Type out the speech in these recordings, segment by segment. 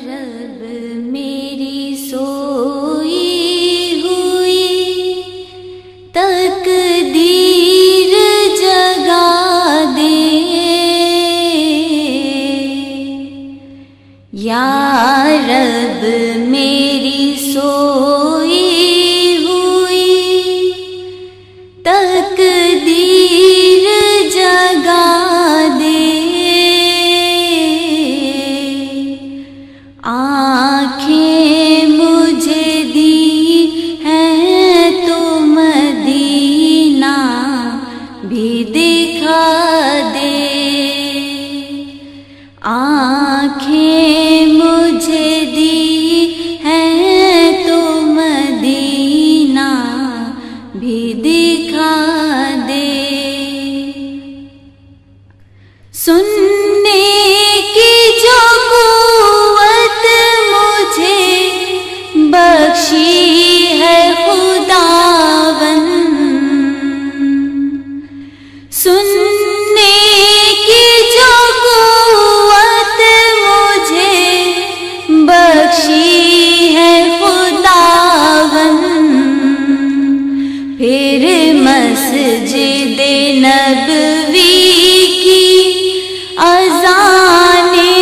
रब मेरी सोई हुई जगा दे। या रब मेरी सोई भी दिखा दे। आँखें मुझे दी हैं तुम दीना भी दिखा दे। सुनने नबवी की अजाने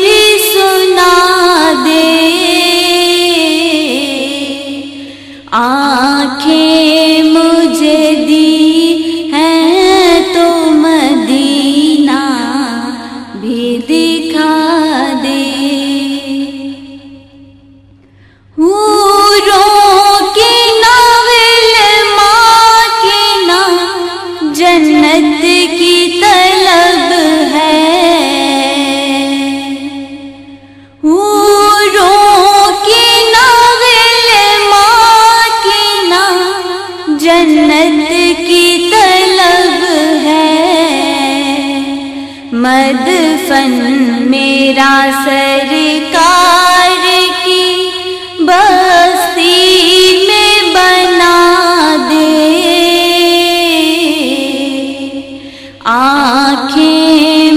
भी सुना दे। आँखें मदफन मेरा सरकार की बस्ती में बना दे। आंखें